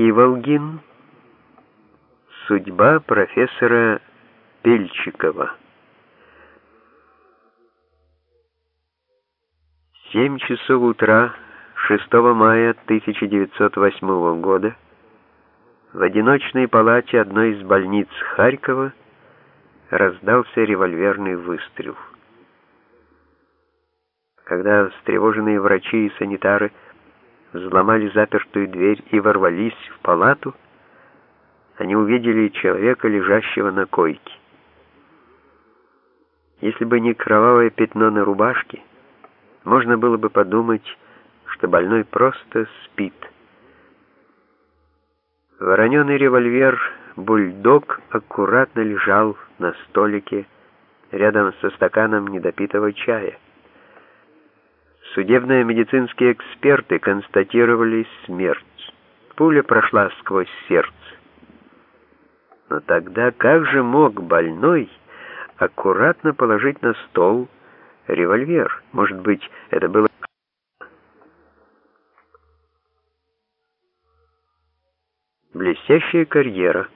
Иволгин. Судьба профессора Пельчикова. Семь часов утра 6 мая 1908 года в одиночной палате одной из больниц Харькова раздался револьверный выстрел. Когда встревоженные врачи и санитары взломали запертую дверь и ворвались в палату, они увидели человека, лежащего на койке. Если бы не кровавое пятно на рубашке, можно было бы подумать, что больной просто спит. Вороненый револьвер «Бульдог» аккуратно лежал на столике рядом со стаканом недопитого чая. Судебные медицинские эксперты констатировали смерть. Пуля прошла сквозь сердце. Но тогда как же мог больной аккуратно положить на стол револьвер? Может быть, это было... Блестящая карьера.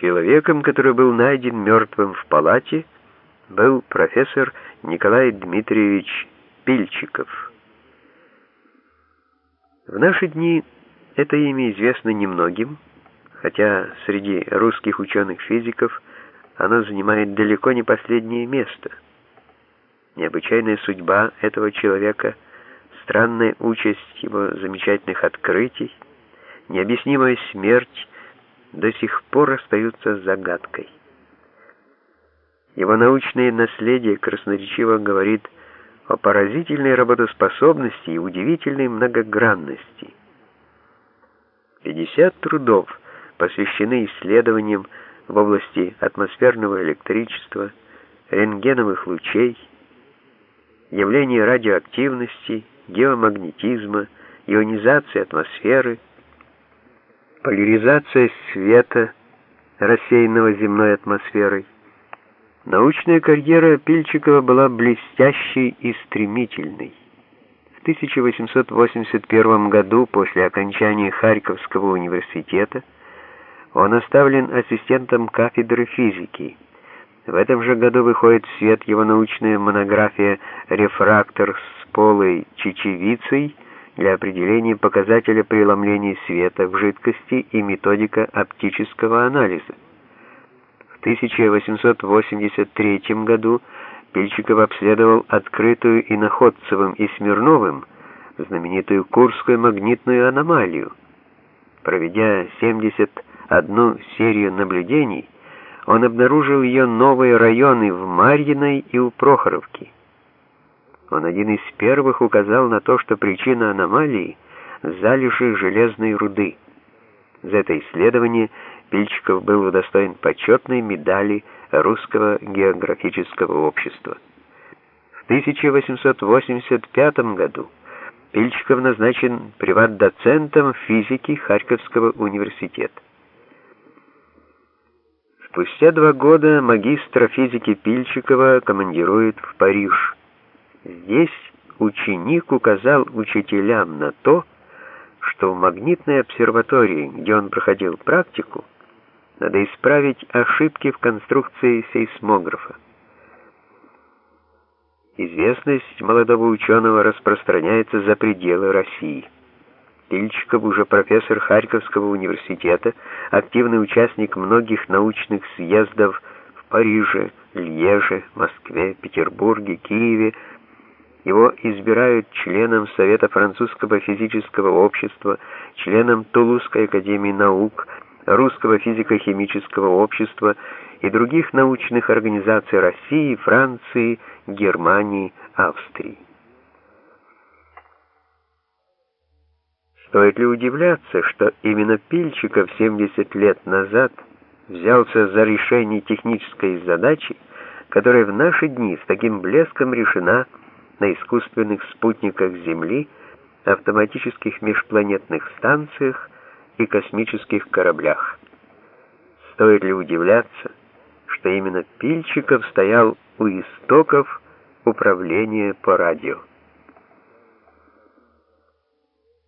Человеком, который был найден мертвым в палате, был профессор Николай Дмитриевич Пильчиков. В наши дни это имя известно немногим, хотя среди русских ученых-физиков оно занимает далеко не последнее место. Необычайная судьба этого человека, странная участь его замечательных открытий, необъяснимая смерть до сих пор остаются загадкой. Его научное наследие красноречиво говорит о поразительной работоспособности и удивительной многогранности. 50 трудов посвящены исследованиям в области атмосферного электричества, рентгеновых лучей, явления радиоактивности, геомагнетизма, ионизации атмосферы, поляризация света, рассеянного земной атмосферой, Научная карьера Пильчикова была блестящей и стремительной. В 1881 году, после окончания Харьковского университета, он оставлен ассистентом кафедры физики. В этом же году выходит в свет его научная монография «Рефрактор с полой чечевицей» для определения показателя преломления света в жидкости и методика оптического анализа. В 1883 году Пильчиков обследовал открытую Иноходцевым и Смирновым знаменитую Курскую магнитную аномалию. Проведя 71 серию наблюдений, он обнаружил ее новые районы в Марьиной и у Прохоровки. Он один из первых указал на то, что причина аномалии — залежи железной руды. За это исследование Пильчиков был удостоен почетной медали Русского географического общества. В 1885 году Пильчиков назначен приват-доцентом физики Харьковского университета. Спустя два года магистра физики Пильчикова командируют в Париж. Здесь ученик указал учителям на то, что в магнитной обсерватории, где он проходил практику, надо исправить ошибки в конструкции сейсмографа. Известность молодого ученого распространяется за пределы России. Ильчиков уже профессор Харьковского университета, активный участник многих научных съездов в Париже, Льеже, Москве, Петербурге, Киеве. Его избирают членом Совета французского физического общества, членом Тулузской академии наук, Русского физико-химического общества и других научных организаций России, Франции, Германии, Австрии. Стоит ли удивляться, что именно Пильчиков 70 лет назад взялся за решение технической задачи, которая в наши дни с таким блеском решена на искусственных спутниках Земли, автоматических межпланетных станциях, и космических кораблях. Стоит ли удивляться, что именно Пильчиков стоял у истоков управления по радио?